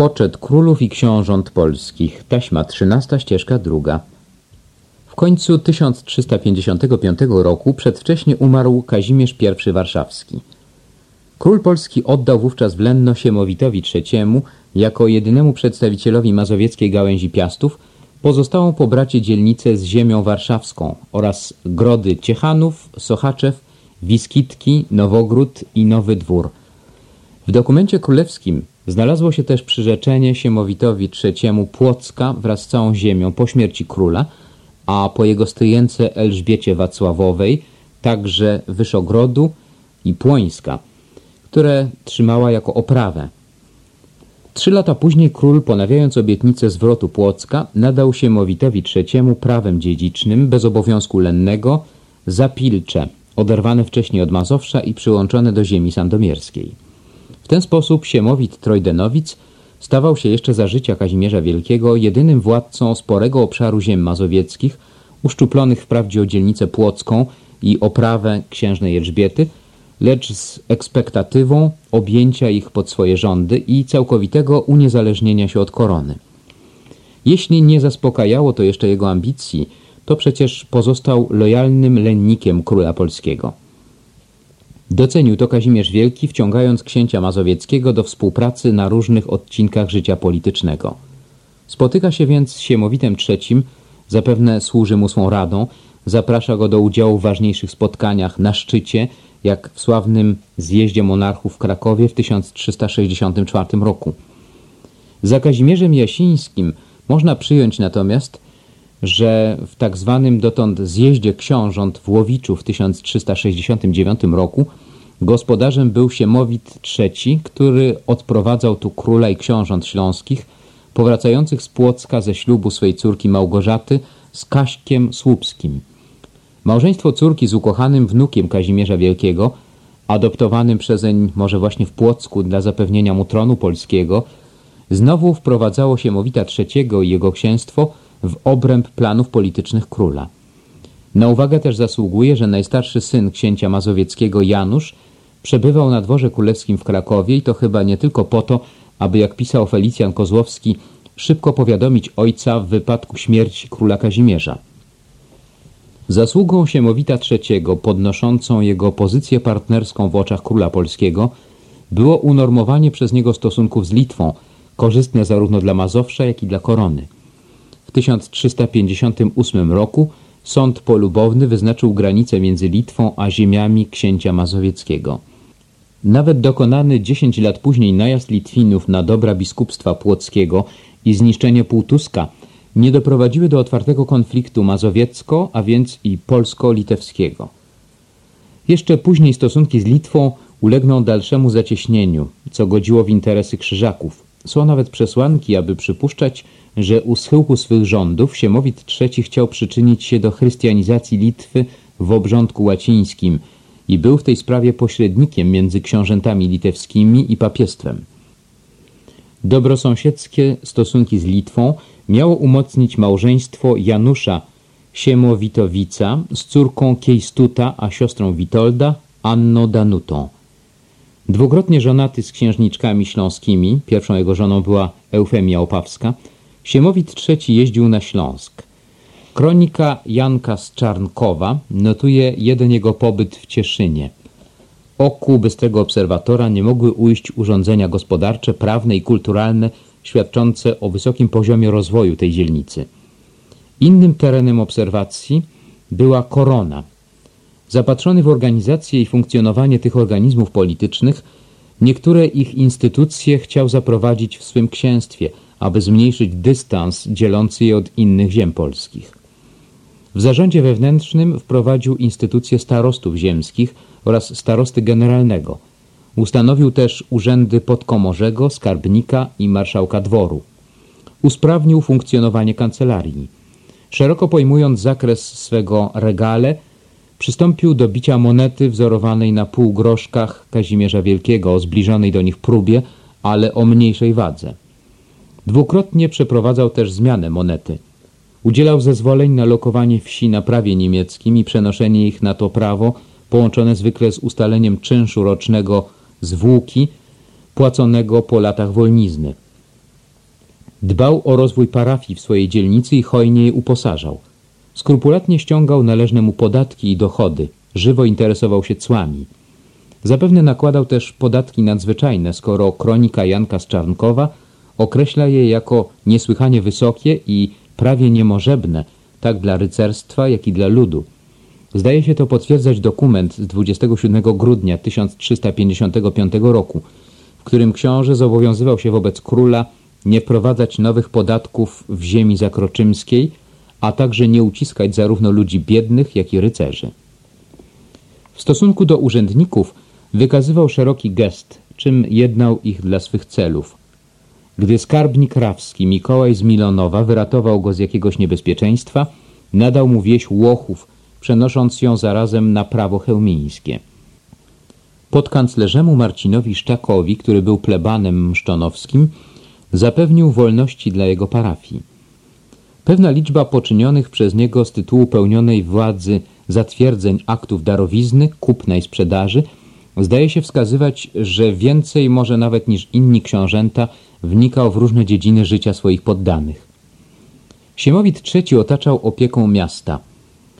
Poczet królów i książąt polskich. Taśma 13, ścieżka druga. W końcu 1355 roku przedwcześnie umarł Kazimierz I Warszawski. Król Polski oddał wówczas w Lenno Siemowitowi III jako jedynemu przedstawicielowi mazowieckiej gałęzi Piastów pozostałą po bracie dzielnicę z ziemią warszawską oraz grody Ciechanów, Sochaczew, Wiskitki, Nowogród i Nowy Dwór. W dokumencie królewskim znalazło się też przyrzeczenie Siemowitowi III Płocka wraz z całą ziemią po śmierci króla, a po jego stryjence Elżbiecie Wacławowej także Wyszogrodu i Płońska, które trzymała jako oprawę. Trzy lata później król, ponawiając obietnicę zwrotu Płocka, nadał Siemowitowi III prawem dziedzicznym bez obowiązku lennego Zapilcze, oderwane wcześniej od Mazowsza i przyłączone do ziemi sandomierskiej. Ten sposób Siemowit Trojdenowic stawał się jeszcze za życia Kazimierza Wielkiego jedynym władcą sporego obszaru ziem mazowieckich, uszczuplonych wprawdzie o dzielnicę płocką i oprawę księżnej Elżbiety, lecz z ekspektatywą objęcia ich pod swoje rządy i całkowitego uniezależnienia się od korony. Jeśli nie zaspokajało to jeszcze jego ambicji, to przecież pozostał lojalnym lennikiem króla polskiego. Docenił to Kazimierz Wielki, wciągając księcia mazowieckiego do współpracy na różnych odcinkach życia politycznego. Spotyka się więc z Siemowitem III, zapewne służy mu swą radą, zaprasza go do udziału w ważniejszych spotkaniach na szczycie, jak w sławnym zjeździe monarchów w Krakowie w 1364 roku. Za Kazimierzem Jasińskim można przyjąć natomiast, że w tak zwanym dotąd zjeździe książąt w Łowiczu w 1369 roku gospodarzem był Siemowit III, który odprowadzał tu króla i książąt śląskich, powracających z Płocka ze ślubu swej córki Małgorzaty z Kaśkiem Słupskim. Małżeństwo córki z ukochanym wnukiem Kazimierza Wielkiego, adoptowanym przezeń może właśnie w Płocku dla zapewnienia mu tronu polskiego, znowu wprowadzało Siemowita III i jego księstwo w obręb planów politycznych króla. Na uwagę też zasługuje, że najstarszy syn księcia mazowieckiego Janusz przebywał na dworze królewskim w Krakowie i to chyba nie tylko po to, aby jak pisał Felicjan Kozłowski, szybko powiadomić ojca w wypadku śmierci króla Kazimierza. Zasługą Siemowita III, podnoszącą jego pozycję partnerską w oczach króla polskiego, było unormowanie przez niego stosunków z Litwą, korzystne zarówno dla Mazowsza, jak i dla korony. W 1358 roku sąd polubowny wyznaczył granicę między Litwą a ziemiami księcia mazowieckiego. Nawet dokonany 10 lat później najazd Litwinów na dobra biskupstwa płockiego i zniszczenie Półtuska nie doprowadziły do otwartego konfliktu mazowiecko, a więc i polsko-litewskiego. Jeszcze później stosunki z Litwą ulegną dalszemu zacieśnieniu, co godziło w interesy krzyżaków. Są nawet przesłanki, aby przypuszczać, że u schyłku swych rządów Siemowit III chciał przyczynić się do chrystianizacji Litwy w obrządku łacińskim i był w tej sprawie pośrednikiem między książętami litewskimi i papiestwem. Dobrosąsiedzkie stosunki z Litwą miało umocnić małżeństwo Janusza Siemowitowica z córką Kiejstuta, a siostrą Witolda, Anno Danutą. Dwukrotnie żonaty z księżniczkami śląskimi, pierwszą jego żoną była Eufemia Opawska, Siemowit III jeździł na Śląsk. Kronika Janka z Czarnkowa notuje jeden jego pobyt w Cieszynie. Oku bystrego obserwatora nie mogły ujść urządzenia gospodarcze, prawne i kulturalne świadczące o wysokim poziomie rozwoju tej dzielnicy. Innym terenem obserwacji była korona. Zapatrzony w organizację i funkcjonowanie tych organizmów politycznych, niektóre ich instytucje chciał zaprowadzić w swym księstwie, aby zmniejszyć dystans dzielący je od innych ziem polskich. W zarządzie wewnętrznym wprowadził instytucję starostów ziemskich oraz starosty generalnego – Ustanowił też urzędy podkomorzego, skarbnika i marszałka dworu. Usprawnił funkcjonowanie kancelarii. Szeroko pojmując zakres swego regale, przystąpił do bicia monety wzorowanej na półgroszkach Kazimierza Wielkiego o zbliżonej do nich próbie, ale o mniejszej wadze. Dwukrotnie przeprowadzał też zmianę monety. Udzielał zezwoleń na lokowanie wsi na prawie niemieckim i przenoszenie ich na to prawo, połączone zwykle z ustaleniem czynszu rocznego zwłoki płaconego po latach wolnizny. Dbał o rozwój parafii w swojej dzielnicy i hojnie je uposażał. Skrupulatnie ściągał należne mu podatki i dochody, żywo interesował się cłami. Zapewne nakładał też podatki nadzwyczajne, skoro kronika Janka z Czarnkowa określa je jako niesłychanie wysokie i prawie niemożebne, tak dla rycerstwa, jak i dla ludu. Zdaje się to potwierdzać dokument z 27 grudnia 1355 roku, w którym książę zobowiązywał się wobec króla nie wprowadzać nowych podatków w ziemi zakroczymskiej, a także nie uciskać zarówno ludzi biednych, jak i rycerzy. W stosunku do urzędników wykazywał szeroki gest, czym jednał ich dla swych celów. Gdy skarbnik rawski Mikołaj z Milonowa wyratował go z jakiegoś niebezpieczeństwa, nadał mu wieś Łochów, przenosząc ją zarazem na prawo chełmińskie. Podkanclerzemu Marcinowi Szczakowi, który był plebanem mszczonowskim, zapewnił wolności dla jego parafii. Pewna liczba poczynionych przez niego z tytułu pełnionej władzy zatwierdzeń aktów darowizny, kupna i sprzedaży zdaje się wskazywać, że więcej może nawet niż inni książęta wnikał w różne dziedziny życia swoich poddanych. Siemowit III otaczał opieką miasta.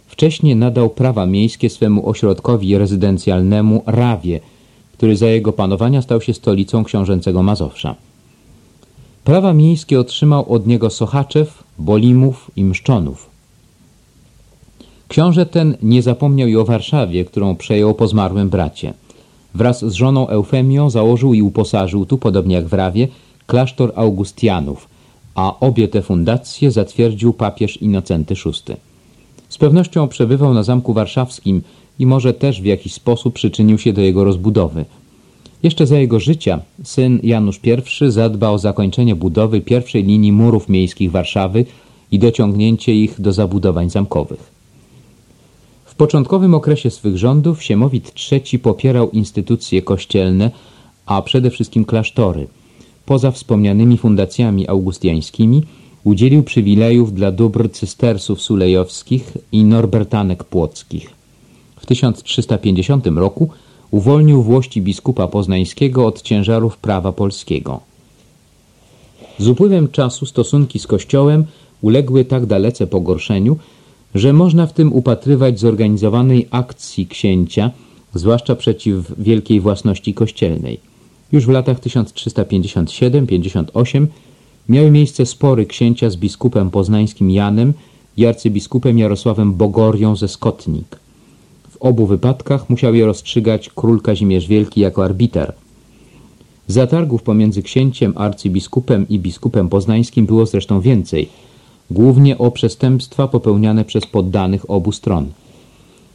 Wcześniej nadał prawa miejskie swemu ośrodkowi rezydencjalnemu Rawie, który za jego panowania stał się stolicą książęcego Mazowsza. Prawa miejskie otrzymał od niego Sochaczew, Bolimów i Mszczonów. Książę ten nie zapomniał i o Warszawie, którą przejął po zmarłym bracie. Wraz z żoną Eufemią założył i uposażył tu, podobnie jak w Rawie, klasztor Augustianów, a obie te fundacje zatwierdził papież Innocenty VI. Z pewnością przebywał na Zamku Warszawskim i może też w jakiś sposób przyczynił się do jego rozbudowy – jeszcze za jego życia syn Janusz I zadba o zakończenie budowy pierwszej linii murów miejskich Warszawy i dociągnięcie ich do zabudowań zamkowych. W początkowym okresie swych rządów Siemowit III popierał instytucje kościelne, a przede wszystkim klasztory. Poza wspomnianymi fundacjami augustiańskimi udzielił przywilejów dla dóbr cystersów sulejowskich i norbertanek płockich. W 1350 roku uwolnił włości biskupa poznańskiego od ciężarów prawa polskiego. Z upływem czasu stosunki z Kościołem uległy tak dalece pogorszeniu, że można w tym upatrywać zorganizowanej akcji księcia, zwłaszcza przeciw wielkiej własności kościelnej. Już w latach 1357-58 miały miejsce spory księcia z biskupem poznańskim Janem i arcybiskupem Jarosławem Bogorią ze Skotnik obu wypadkach musiał je rozstrzygać król Kazimierz Wielki jako arbiter. Zatargów pomiędzy księciem, arcybiskupem i biskupem poznańskim było zresztą więcej, głównie o przestępstwa popełniane przez poddanych obu stron.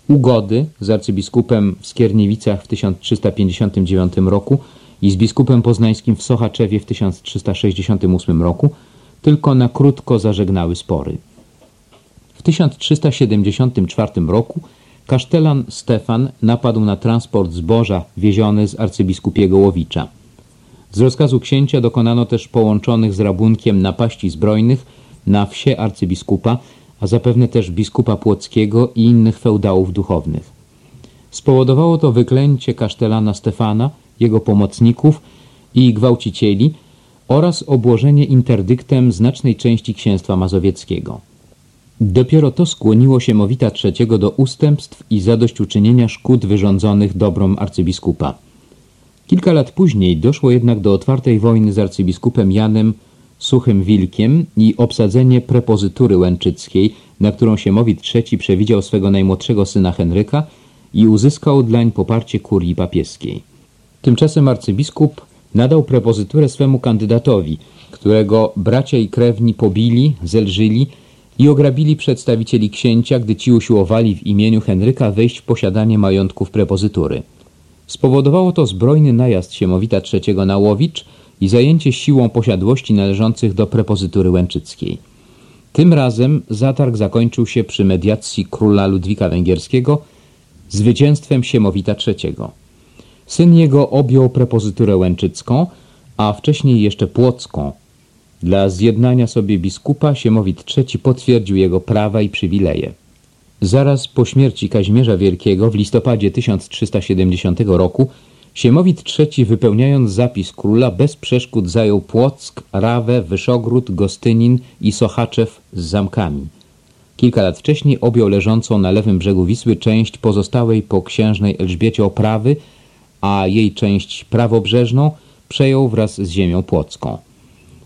Ugody z arcybiskupem w Skierniewicach w 1359 roku i z biskupem poznańskim w Sochaczewie w 1368 roku tylko na krótko zażegnały spory. W 1374 roku Kasztelan Stefan napadł na transport zboża wieziony z arcybiskupiego Łowicza. Z rozkazu księcia dokonano też połączonych z rabunkiem napaści zbrojnych na wsie arcybiskupa, a zapewne też biskupa Płockiego i innych feudałów duchownych. Spowodowało to wyklęcie kasztelana Stefana, jego pomocników i gwałcicieli oraz obłożenie interdyktem znacznej części księstwa mazowieckiego. Dopiero to skłoniło się Mowita III do ustępstw i zadośćuczynienia szkód wyrządzonych dobrom arcybiskupa. Kilka lat później doszło jednak do otwartej wojny z arcybiskupem Janem Suchym Wilkiem i obsadzenie prepozytury łęczyckiej, na którą Siemowit III przewidział swego najmłodszego syna Henryka i uzyskał dlań poparcie kurii papieskiej. Tymczasem arcybiskup nadał prepozyturę swemu kandydatowi, którego bracia i krewni pobili, zelżyli i ograbili przedstawicieli księcia, gdy ci usiłowali w imieniu Henryka wejść w posiadanie majątków prepozytury. Spowodowało to zbrojny najazd Siemowita III na Łowicz i zajęcie siłą posiadłości należących do prepozytury łęczyckiej. Tym razem zatarg zakończył się przy mediacji króla Ludwika Węgierskiego zwycięstwem Siemowita III. Syn jego objął prepozyturę łęczycką, a wcześniej jeszcze płocką – dla zjednania sobie biskupa Siemowit III potwierdził jego prawa i przywileje. Zaraz po śmierci Kazimierza Wielkiego w listopadzie 1370 roku Siemowit III wypełniając zapis króla bez przeszkód zajął Płock, Rawę, Wyszogród, Gostynin i Sochaczew z zamkami. Kilka lat wcześniej objął leżącą na lewym brzegu Wisły część pozostałej po księżnej Elżbiecie Oprawy, a jej część prawobrzeżną przejął wraz z ziemią płocką.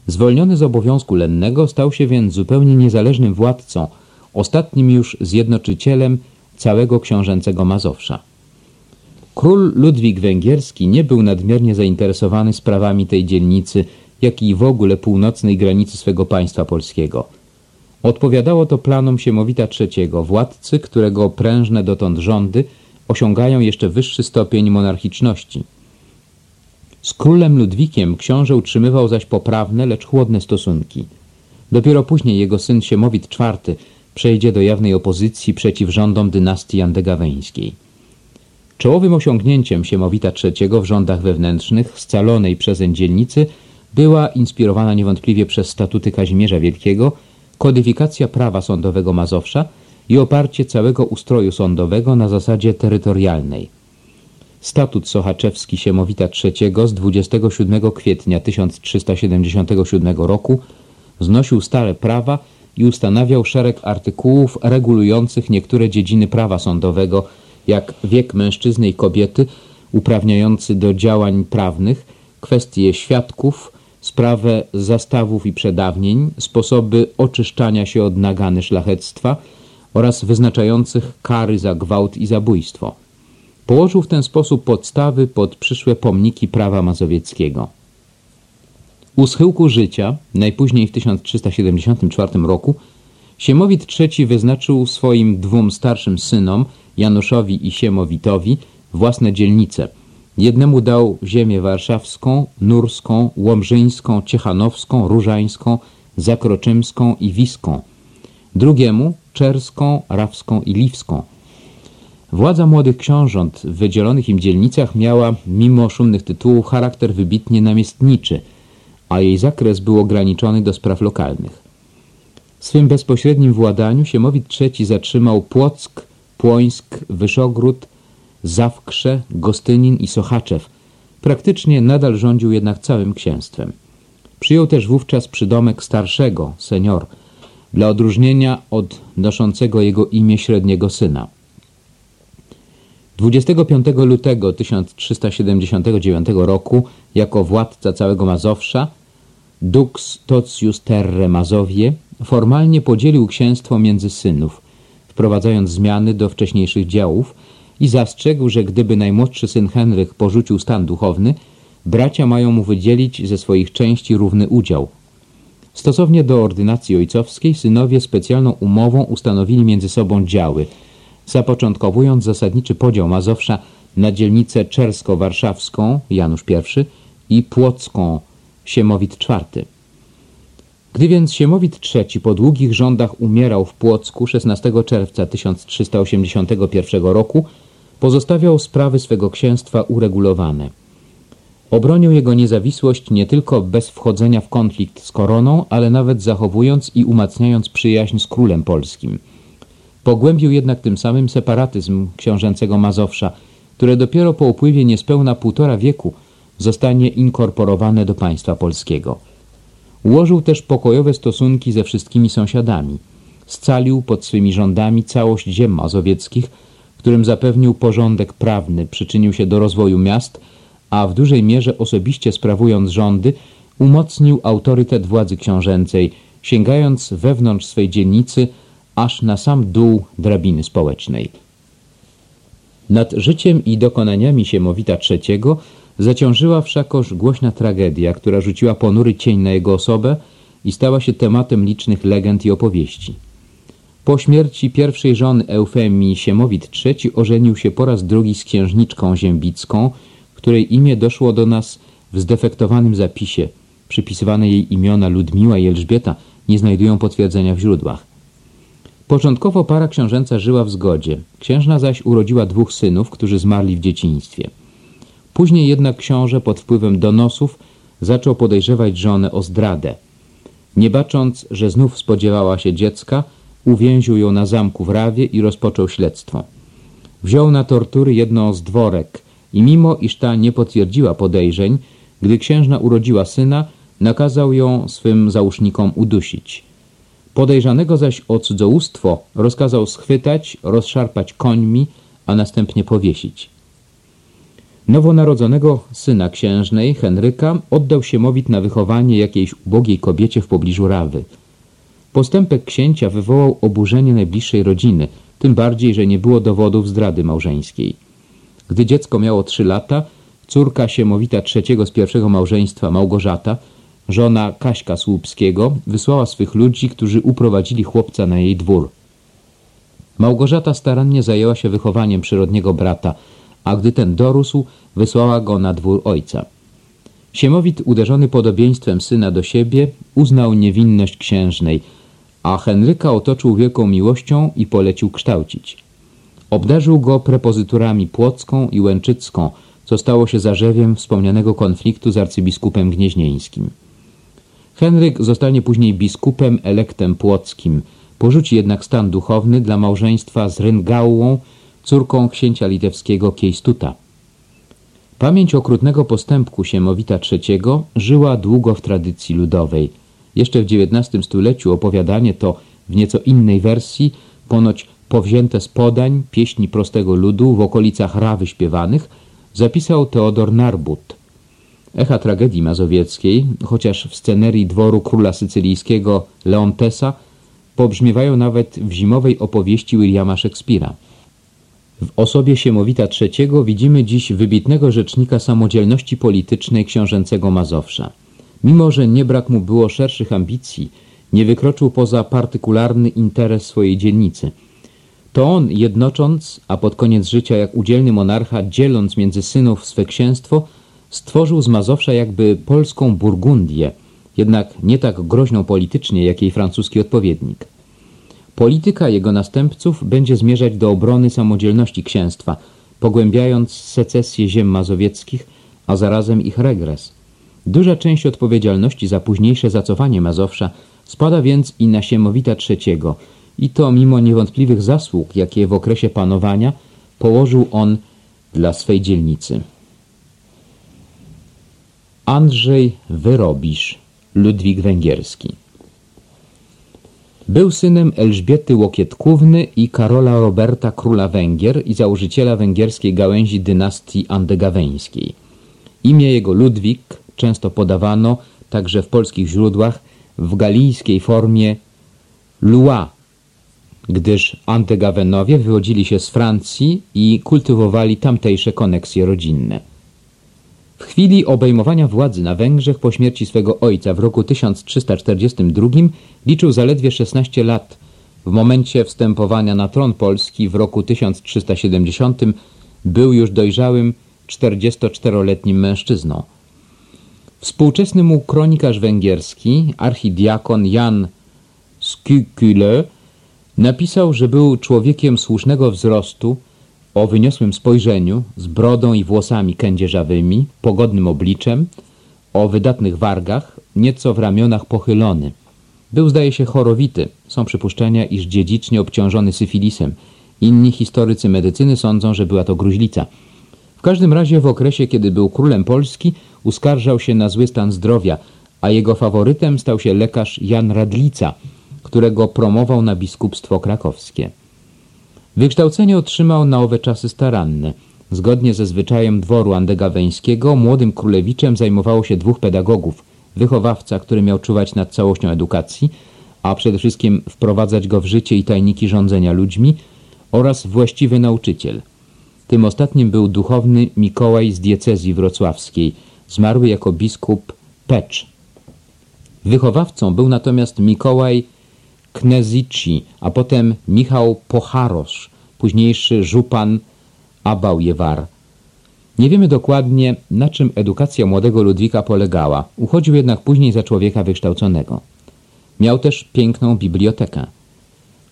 Zwolniony z obowiązku lennego stał się więc zupełnie niezależnym władcą, ostatnim już zjednoczycielem całego książęcego Mazowsza. Król Ludwik Węgierski nie był nadmiernie zainteresowany sprawami tej dzielnicy, jak i w ogóle północnej granicy swego państwa polskiego. Odpowiadało to planom Siemowita III, władcy, którego prężne dotąd rządy osiągają jeszcze wyższy stopień monarchiczności. Z królem Ludwikiem książę utrzymywał zaś poprawne, lecz chłodne stosunki. Dopiero później jego syn Siemowit IV przejdzie do jawnej opozycji przeciw rządom dynastii andegaweńskiej. Czołowym osiągnięciem Siemowita III w rządach wewnętrznych, scalonej przezeń dzielnicy, była inspirowana niewątpliwie przez statuty Kazimierza Wielkiego kodyfikacja prawa sądowego Mazowsza i oparcie całego ustroju sądowego na zasadzie terytorialnej. Statut Sochaczewski Siemowita III z 27 kwietnia 1377 roku znosił stare prawa i ustanawiał szereg artykułów regulujących niektóre dziedziny prawa sądowego, jak wiek mężczyzny i kobiety uprawniający do działań prawnych, kwestie świadków, sprawę zastawów i przedawnień, sposoby oczyszczania się od nagany szlachectwa oraz wyznaczających kary za gwałt i zabójstwo. Położył w ten sposób podstawy pod przyszłe pomniki prawa mazowieckiego. U schyłku życia, najpóźniej w 1374 roku, Siemowit III wyznaczył swoim dwóm starszym synom, Januszowi i Siemowitowi, własne dzielnice. Jednemu dał ziemię warszawską, nurską, łomżyńską, ciechanowską, różańską, zakroczymską i wiską. Drugiemu czerską, rawską i liwską. Władza młodych książąt w wydzielonych im dzielnicach miała, mimo szumnych tytułów, charakter wybitnie namiestniczy, a jej zakres był ograniczony do spraw lokalnych. W swym bezpośrednim władaniu Siemowit III zatrzymał Płock, Płońsk, Wyszogród, Zawkrze, Gostynin i Sochaczew. Praktycznie nadal rządził jednak całym księstwem. Przyjął też wówczas przydomek starszego, senior, dla odróżnienia od noszącego jego imię średniego syna. 25 lutego 1379 roku jako władca całego Mazowsza Dux Tocius Terre Mazowie formalnie podzielił księstwo między synów, wprowadzając zmiany do wcześniejszych działów i zastrzegł, że gdyby najmłodszy syn Henryk porzucił stan duchowny, bracia mają mu wydzielić ze swoich części równy udział. Stosownie do ordynacji ojcowskiej synowie specjalną umową ustanowili między sobą działy – zapoczątkowując zasadniczy podział Mazowsza na dzielnicę czersko-warszawską Janusz I i płocką Siemowit IV. Gdy więc Siemowit III po długich rządach umierał w Płocku 16 czerwca 1381 roku, pozostawiał sprawy swego księstwa uregulowane. Obronił jego niezawisłość nie tylko bez wchodzenia w konflikt z koroną, ale nawet zachowując i umacniając przyjaźń z królem polskim – Pogłębił jednak tym samym separatyzm książęcego Mazowsza, które dopiero po upływie niespełna półtora wieku zostanie inkorporowane do państwa polskiego. Ułożył też pokojowe stosunki ze wszystkimi sąsiadami. Scalił pod swymi rządami całość ziem mazowieckich, którym zapewnił porządek prawny, przyczynił się do rozwoju miast, a w dużej mierze osobiście sprawując rządy, umocnił autorytet władzy książęcej, sięgając wewnątrz swej dzielnicy aż na sam dół drabiny społecznej. Nad życiem i dokonaniami Siemowita III zaciążyła wszakoż głośna tragedia, która rzuciła ponury cień na jego osobę i stała się tematem licznych legend i opowieści. Po śmierci pierwszej żony Eufemii Siemowit III ożenił się po raz drugi z księżniczką ziębicką, której imię doszło do nas w zdefektowanym zapisie. Przypisywane jej imiona Ludmiła i Elżbieta nie znajdują potwierdzenia w źródłach. Początkowo para książęca żyła w zgodzie. Księżna zaś urodziła dwóch synów, którzy zmarli w dzieciństwie. Później jednak książę pod wpływem donosów zaczął podejrzewać żonę o zdradę. Nie bacząc, że znów spodziewała się dziecka, uwięził ją na zamku w Rawie i rozpoczął śledztwo. Wziął na tortury jedną z dworek, i mimo iż ta nie potwierdziła podejrzeń, gdy księżna urodziła syna, nakazał ją swym załóżnikom udusić. Podejrzanego zaś o cudzołóstwo rozkazał schwytać, rozszarpać końmi, a następnie powiesić. Nowonarodzonego syna księżnej, Henryka, oddał Siemowit na wychowanie jakiejś ubogiej kobiecie w pobliżu Rawy. Postępek księcia wywołał oburzenie najbliższej rodziny, tym bardziej, że nie było dowodów zdrady małżeńskiej. Gdy dziecko miało trzy lata, córka Siemowita III z pierwszego małżeństwa, Małgorzata, żona Kaśka Słupskiego, wysłała swych ludzi, którzy uprowadzili chłopca na jej dwór. Małgorzata starannie zajęła się wychowaniem przyrodniego brata, a gdy ten dorósł, wysłała go na dwór ojca. Siemowit, uderzony podobieństwem syna do siebie, uznał niewinność księżnej, a Henryka otoczył wielką miłością i polecił kształcić. Obdarzył go prepozyturami płocką i łęczycką, co stało się zarzewiem wspomnianego konfliktu z arcybiskupem gnieźnieńskim. Henryk zostanie później biskupem elektem płockim, porzuci jednak stan duchowny dla małżeństwa z Ryngałą, córką księcia litewskiego Kiejstuta. Pamięć okrutnego postępku Siemowita III żyła długo w tradycji ludowej. Jeszcze w XIX stuleciu opowiadanie to w nieco innej wersji, ponoć powzięte z podań, pieśni prostego ludu w okolicach Rawy śpiewanych, zapisał Teodor Narbut. Echa tragedii mazowieckiej, chociaż w scenerii dworu króla sycylijskiego Leontesa, pobrzmiewają nawet w zimowej opowieści Williama Szekspira. W osobie Siemowita III widzimy dziś wybitnego rzecznika samodzielności politycznej książęcego Mazowsza. Mimo, że nie brak mu było szerszych ambicji, nie wykroczył poza partykularny interes swojej dzielnicy. To on, jednocząc, a pod koniec życia jak udzielny monarcha, dzieląc między synów swe księstwo, stworzył z Mazowsza jakby polską Burgundię, jednak nie tak groźną politycznie, jak jej francuski odpowiednik. Polityka jego następców będzie zmierzać do obrony samodzielności księstwa, pogłębiając secesję ziem mazowieckich, a zarazem ich regres. Duża część odpowiedzialności za późniejsze zacofanie Mazowsza spada więc i na Siemowita III i to mimo niewątpliwych zasług, jakie w okresie panowania położył on dla swej dzielnicy. Andrzej Wyrobisz, Ludwik Węgierski był synem Elżbiety Łokietkówny i Karola Roberta Króla Węgier i założyciela węgierskiej gałęzi dynastii andegaweńskiej. Imię jego Ludwik często podawano, także w polskich źródłach, w galijskiej formie Lua, gdyż Antygawenowie wywodzili się z Francji i kultywowali tamtejsze koneksje rodzinne. W chwili obejmowania władzy na Węgrzech po śmierci swego ojca w roku 1342 liczył zaledwie 16 lat. W momencie wstępowania na tron Polski w roku 1370 był już dojrzałym 44-letnim mężczyzną. Współczesny mu kronikarz węgierski, archidiakon Jan Skykyle, napisał, że był człowiekiem słusznego wzrostu, o wyniosłym spojrzeniu, z brodą i włosami kędzierzawymi, pogodnym obliczem, o wydatnych wargach, nieco w ramionach pochylony. Był, zdaje się, chorowity. Są przypuszczenia, iż dziedzicznie obciążony syfilisem. Inni historycy medycyny sądzą, że była to gruźlica. W każdym razie w okresie, kiedy był królem Polski, uskarżał się na zły stan zdrowia, a jego faworytem stał się lekarz Jan Radlica, którego promował na biskupstwo krakowskie. Wykształcenie otrzymał na owe czasy staranne. Zgodnie ze zwyczajem dworu andegaweńskiego młodym królewiczem zajmowało się dwóch pedagogów. Wychowawca, który miał czuwać nad całością edukacji, a przede wszystkim wprowadzać go w życie i tajniki rządzenia ludźmi oraz właściwy nauczyciel. Tym ostatnim był duchowny Mikołaj z diecezji wrocławskiej, zmarły jako biskup Pecz. Wychowawcą był natomiast Mikołaj Knezici, a potem Michał Pocharosz, późniejszy żupan Abaujewar. Nie wiemy dokładnie, na czym edukacja młodego Ludwika polegała. Uchodził jednak później za człowieka wykształconego. Miał też piękną bibliotekę.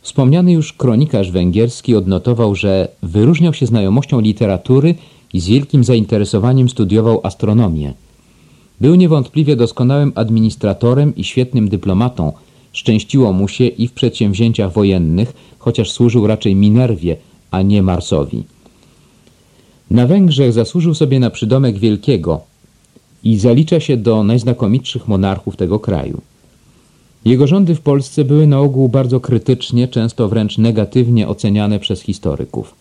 Wspomniany już kronikarz węgierski odnotował, że wyróżniał się znajomością literatury i z wielkim zainteresowaniem studiował astronomię. Był niewątpliwie doskonałym administratorem i świetnym dyplomatą, Szczęściło mu się i w przedsięwzięciach wojennych, chociaż służył raczej Minerwie, a nie Marsowi. Na Węgrzech zasłużył sobie na przydomek wielkiego i zalicza się do najznakomitszych monarchów tego kraju. Jego rządy w Polsce były na ogół bardzo krytycznie, często wręcz negatywnie oceniane przez historyków.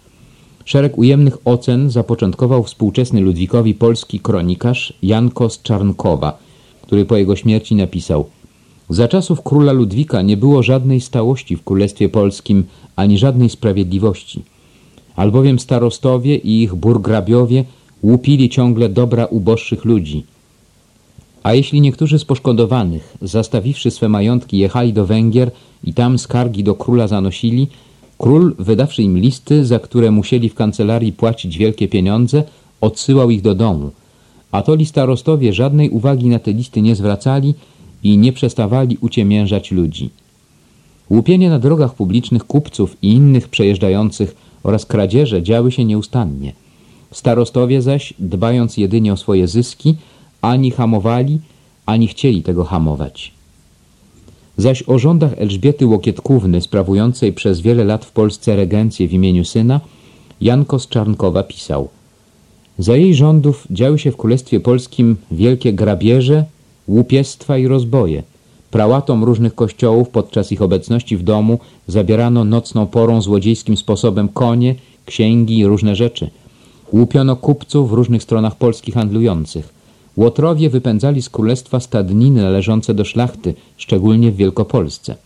Szereg ujemnych ocen zapoczątkował współczesny Ludwikowi polski kronikarz Jankos Czarnkowa, który po jego śmierci napisał Za czasów króla Ludwika nie było żadnej stałości w Królestwie Polskim, ani żadnej sprawiedliwości. Albowiem starostowie i ich burgrabiowie łupili ciągle dobra uboższych ludzi – a jeśli niektórzy z poszkodowanych, zastawiwszy swe majątki, jechali do Węgier i tam skargi do króla zanosili, król, wydawszy im listy, za które musieli w kancelarii płacić wielkie pieniądze, odsyłał ich do domu. A to starostowie żadnej uwagi na te listy nie zwracali i nie przestawali uciemiężać ludzi. Łupienie na drogach publicznych kupców i innych przejeżdżających oraz kradzieże działy się nieustannie. Starostowie zaś, dbając jedynie o swoje zyski, ani hamowali, ani chcieli tego hamować. Zaś o rządach Elżbiety Łokietkówny, sprawującej przez wiele lat w Polsce regencję w imieniu syna, Janko z Czarnkowa pisał Za jej rządów działy się w Królestwie Polskim wielkie grabieże, łupiestwa i rozboje. Prałatom różnych kościołów podczas ich obecności w domu zabierano nocną porą złodziejskim sposobem konie, księgi i różne rzeczy. Łupiono kupców w różnych stronach Polski handlujących. Łotrowie wypędzali z królestwa stadniny należące do szlachty, szczególnie w Wielkopolsce.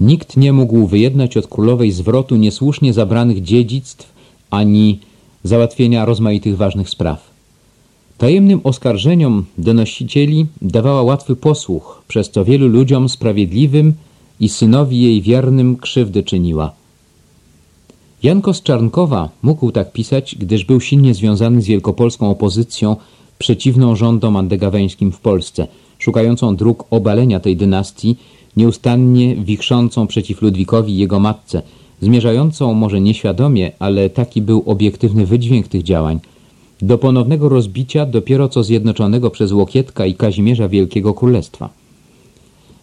Nikt nie mógł wyjednać od królowej zwrotu niesłusznie zabranych dziedzictw ani załatwienia rozmaitych ważnych spraw. Tajemnym oskarżeniom donosicieli dawała łatwy posłuch, przez co wielu ludziom sprawiedliwym i synowi jej wiernym krzywdy czyniła. Janko z Czarnkowa mógł tak pisać, gdyż był silnie związany z wielkopolską opozycją przeciwną rządom andegaweńskim w Polsce, szukającą dróg obalenia tej dynastii, nieustannie wichrzącą przeciw Ludwikowi i jego matce, zmierzającą może nieświadomie, ale taki był obiektywny wydźwięk tych działań, do ponownego rozbicia dopiero co zjednoczonego przez Łokietka i Kazimierza Wielkiego Królestwa.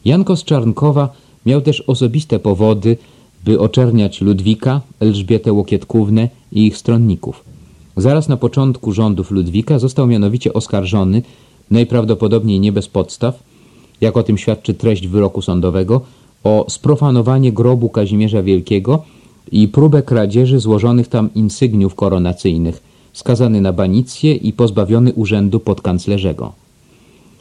Janko z Czarnkowa miał też osobiste powody, by oczerniać Ludwika, Elżbietę Łokietkównę i ich stronników. Zaraz na początku rządów Ludwika został mianowicie oskarżony, najprawdopodobniej nie bez podstaw, jak o tym świadczy treść wyroku sądowego, o sprofanowanie grobu Kazimierza Wielkiego i próbę kradzieży złożonych tam insygniów koronacyjnych, skazany na banicję i pozbawiony urzędu podkanclerzego.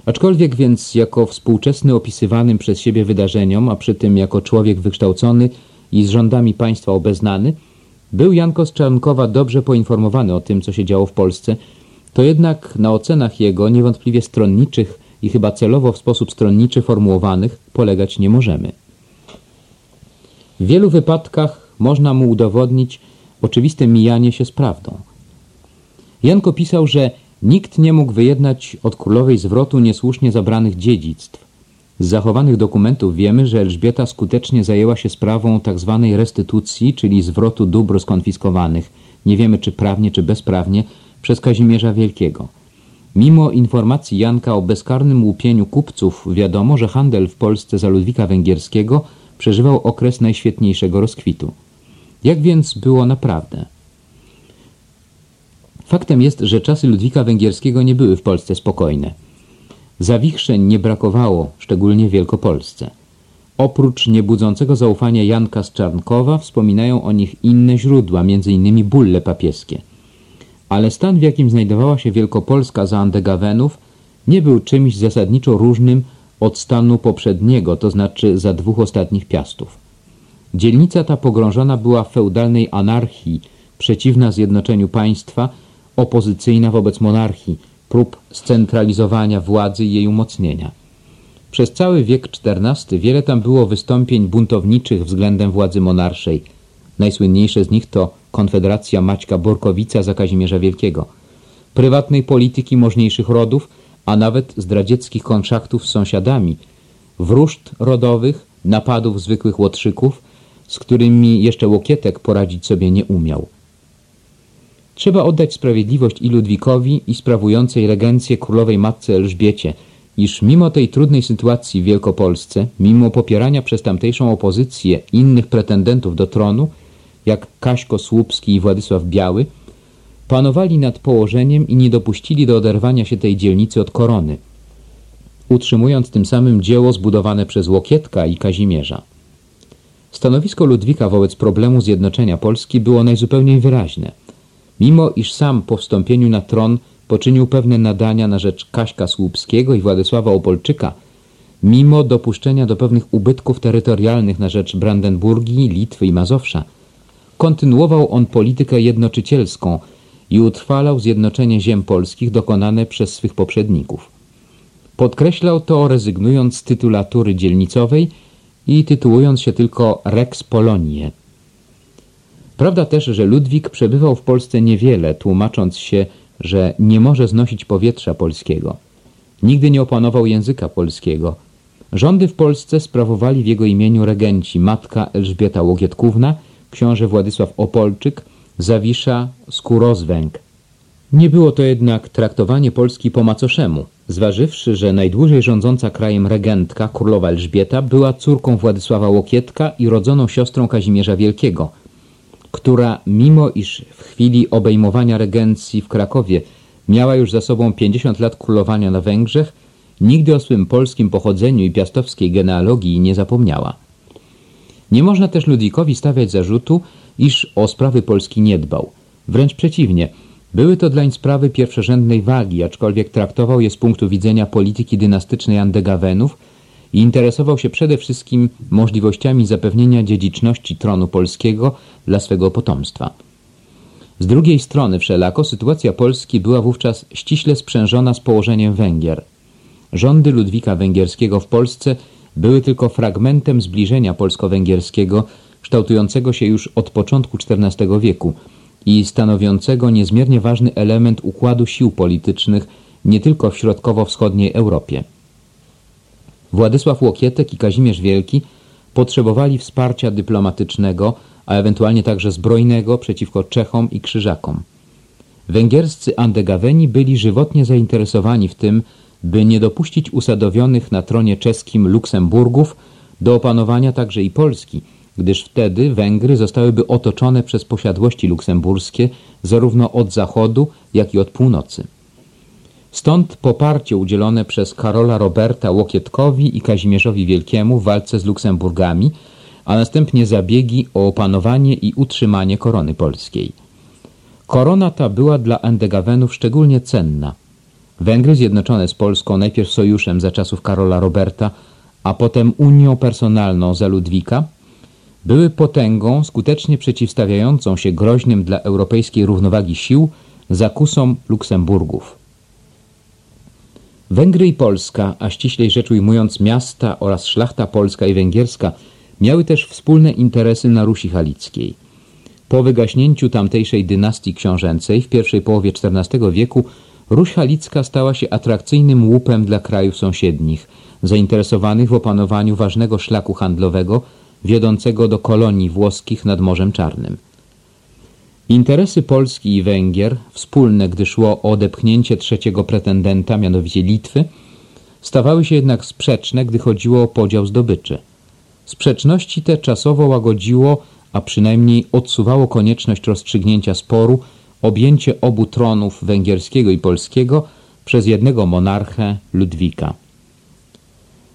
Aczkolwiek więc jako współczesny opisywanym przez siebie wydarzeniom, a przy tym jako człowiek wykształcony i z rządami państwa obeznany, był Janko z dobrze poinformowany o tym, co się działo w Polsce, to jednak na ocenach jego, niewątpliwie stronniczych i chyba celowo w sposób stronniczy formułowanych, polegać nie możemy. W wielu wypadkach można mu udowodnić oczywiste mijanie się z prawdą. Janko pisał, że nikt nie mógł wyjednać od królowej zwrotu niesłusznie zabranych dziedzictw, z zachowanych dokumentów wiemy, że Elżbieta skutecznie zajęła się sprawą tzw. Tak restytucji, czyli zwrotu dóbr skonfiskowanych, nie wiemy czy prawnie, czy bezprawnie, przez Kazimierza Wielkiego. Mimo informacji Janka o bezkarnym łupieniu kupców, wiadomo, że handel w Polsce za Ludwika Węgierskiego przeżywał okres najświetniejszego rozkwitu. Jak więc było naprawdę? Faktem jest, że czasy Ludwika Węgierskiego nie były w Polsce spokojne. Zawichrzeń nie brakowało, szczególnie w Wielkopolsce. Oprócz niebudzącego zaufania Janka z Czarnkowa wspominają o nich inne źródła, m.in. bulle papieskie. Ale stan, w jakim znajdowała się Wielkopolska za Andegawenów, nie był czymś zasadniczo różnym od stanu poprzedniego, to znaczy za dwóch ostatnich piastów. Dzielnica ta pogrążona była w feudalnej anarchii, przeciwna zjednoczeniu państwa, opozycyjna wobec monarchii, prób scentralizowania władzy i jej umocnienia. Przez cały wiek XIV wiele tam było wystąpień buntowniczych względem władzy monarszej. Najsłynniejsze z nich to Konfederacja Maćka Borkowica za Kazimierza Wielkiego, prywatnej polityki możniejszych rodów, a nawet zdradzieckich kontraktów z sąsiadami, wróżd rodowych, napadów zwykłych łotrzyków, z którymi jeszcze Łokietek poradzić sobie nie umiał. Trzeba oddać sprawiedliwość i Ludwikowi, i sprawującej regencję królowej matce Elżbiecie, iż mimo tej trudnej sytuacji w Wielkopolsce, mimo popierania przez tamtejszą opozycję innych pretendentów do tronu, jak Kaśko Słupski i Władysław Biały, panowali nad położeniem i nie dopuścili do oderwania się tej dzielnicy od korony, utrzymując tym samym dzieło zbudowane przez Łokietka i Kazimierza. Stanowisko Ludwika wobec problemu zjednoczenia Polski było najzupełniej wyraźne. Mimo iż sam po wstąpieniu na tron poczynił pewne nadania na rzecz Kaśka Słupskiego i Władysława Opolczyka, mimo dopuszczenia do pewnych ubytków terytorialnych na rzecz Brandenburgii, Litwy i Mazowsza, kontynuował on politykę jednoczycielską i utrwalał zjednoczenie ziem polskich dokonane przez swych poprzedników. Podkreślał to rezygnując z tytulatury dzielnicowej i tytułując się tylko Rex Polonie. Prawda też, że Ludwik przebywał w Polsce niewiele, tłumacząc się, że nie może znosić powietrza polskiego. Nigdy nie opanował języka polskiego. Rządy w Polsce sprawowali w jego imieniu regenci matka Elżbieta Łogietkówna, książę Władysław Opolczyk, Zawisza, Skórozwęg. Nie było to jednak traktowanie Polski po macoszemu, zważywszy, że najdłużej rządząca krajem regentka, królowa Elżbieta, była córką Władysława Łokietka i rodzoną siostrą Kazimierza Wielkiego, która mimo iż w chwili obejmowania regencji w Krakowie miała już za sobą 50 lat królowania na Węgrzech, nigdy o swym polskim pochodzeniu i piastowskiej genealogii nie zapomniała. Nie można też Ludwikowi stawiać zarzutu, iż o sprawy Polski nie dbał. Wręcz przeciwnie, były to dlań sprawy pierwszorzędnej wagi, aczkolwiek traktował je z punktu widzenia polityki dynastycznej Andegawenów i interesował się przede wszystkim możliwościami zapewnienia dziedziczności tronu polskiego dla swego potomstwa. Z drugiej strony wszelako sytuacja Polski była wówczas ściśle sprzężona z położeniem Węgier. Rządy Ludwika Węgierskiego w Polsce były tylko fragmentem zbliżenia polsko-węgierskiego kształtującego się już od początku XIV wieku i stanowiącego niezmiernie ważny element układu sił politycznych nie tylko w środkowo-wschodniej Europie. Władysław Łokietek i Kazimierz Wielki potrzebowali wsparcia dyplomatycznego, a ewentualnie także zbrojnego przeciwko Czechom i Krzyżakom. Węgierscy Andegaweni byli żywotnie zainteresowani w tym, by nie dopuścić usadowionych na tronie czeskim Luksemburgów do opanowania także i Polski, gdyż wtedy Węgry zostałyby otoczone przez posiadłości luksemburskie zarówno od zachodu, jak i od północy. Stąd poparcie udzielone przez Karola Roberta Łokietkowi i Kazimierzowi Wielkiemu w walce z Luksemburgami, a następnie zabiegi o opanowanie i utrzymanie korony polskiej. Korona ta była dla Endegawenów szczególnie cenna. Węgry zjednoczone z Polską najpierw sojuszem za czasów Karola Roberta, a potem unią personalną za Ludwika, były potęgą skutecznie przeciwstawiającą się groźnym dla europejskiej równowagi sił zakusom Luksemburgów. Węgry i Polska, a ściślej rzecz ujmując miasta oraz szlachta polska i węgierska, miały też wspólne interesy na Rusi Halickiej. Po wygaśnięciu tamtejszej dynastii książęcej w pierwszej połowie XIV wieku Ruś Halicka stała się atrakcyjnym łupem dla krajów sąsiednich, zainteresowanych w opanowaniu ważnego szlaku handlowego wiodącego do kolonii włoskich nad Morzem Czarnym. Interesy Polski i Węgier, wspólne gdy szło o odepchnięcie trzeciego pretendenta, mianowicie Litwy, stawały się jednak sprzeczne, gdy chodziło o podział zdobyczy. Sprzeczności te czasowo łagodziło, a przynajmniej odsuwało konieczność rozstrzygnięcia sporu objęcie obu tronów węgierskiego i polskiego przez jednego monarchę Ludwika.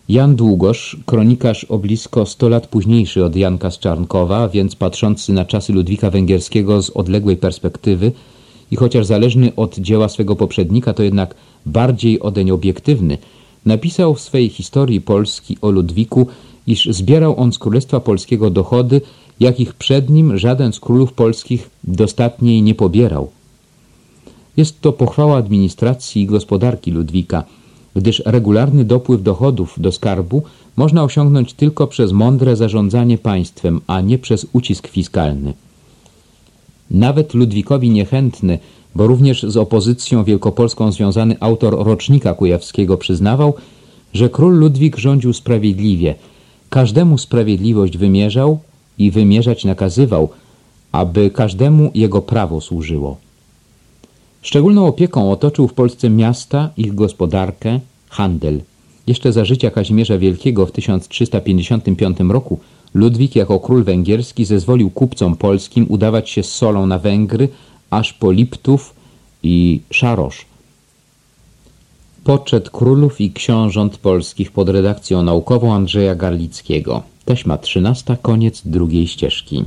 Jan Długosz, kronikarz o blisko 100 lat późniejszy od Janka z Czarnkowa, więc patrzący na czasy Ludwika Węgierskiego z odległej perspektywy i chociaż zależny od dzieła swego poprzednika, to jednak bardziej odeń obiektywny, napisał w swej historii Polski o Ludwiku, iż zbierał on z Królestwa Polskiego dochody, jakich przed nim żaden z królów polskich dostatniej nie pobierał. Jest to pochwała administracji i gospodarki Ludwika – gdyż regularny dopływ dochodów do skarbu można osiągnąć tylko przez mądre zarządzanie państwem, a nie przez ucisk fiskalny. Nawet Ludwikowi niechętny, bo również z opozycją wielkopolską związany autor Rocznika Kujawskiego przyznawał, że król Ludwik rządził sprawiedliwie, każdemu sprawiedliwość wymierzał i wymierzać nakazywał, aby każdemu jego prawo służyło. Szczególną opieką otoczył w Polsce miasta, ich gospodarkę, handel. Jeszcze za życia Kazimierza Wielkiego w 1355 roku Ludwik jako król węgierski zezwolił kupcom polskim udawać się z solą na Węgry, aż po Liptów i Szarosz. Poczet królów i książąt polskich pod redakcją naukową Andrzeja Garlickiego. Taśma 13, koniec drugiej ścieżki.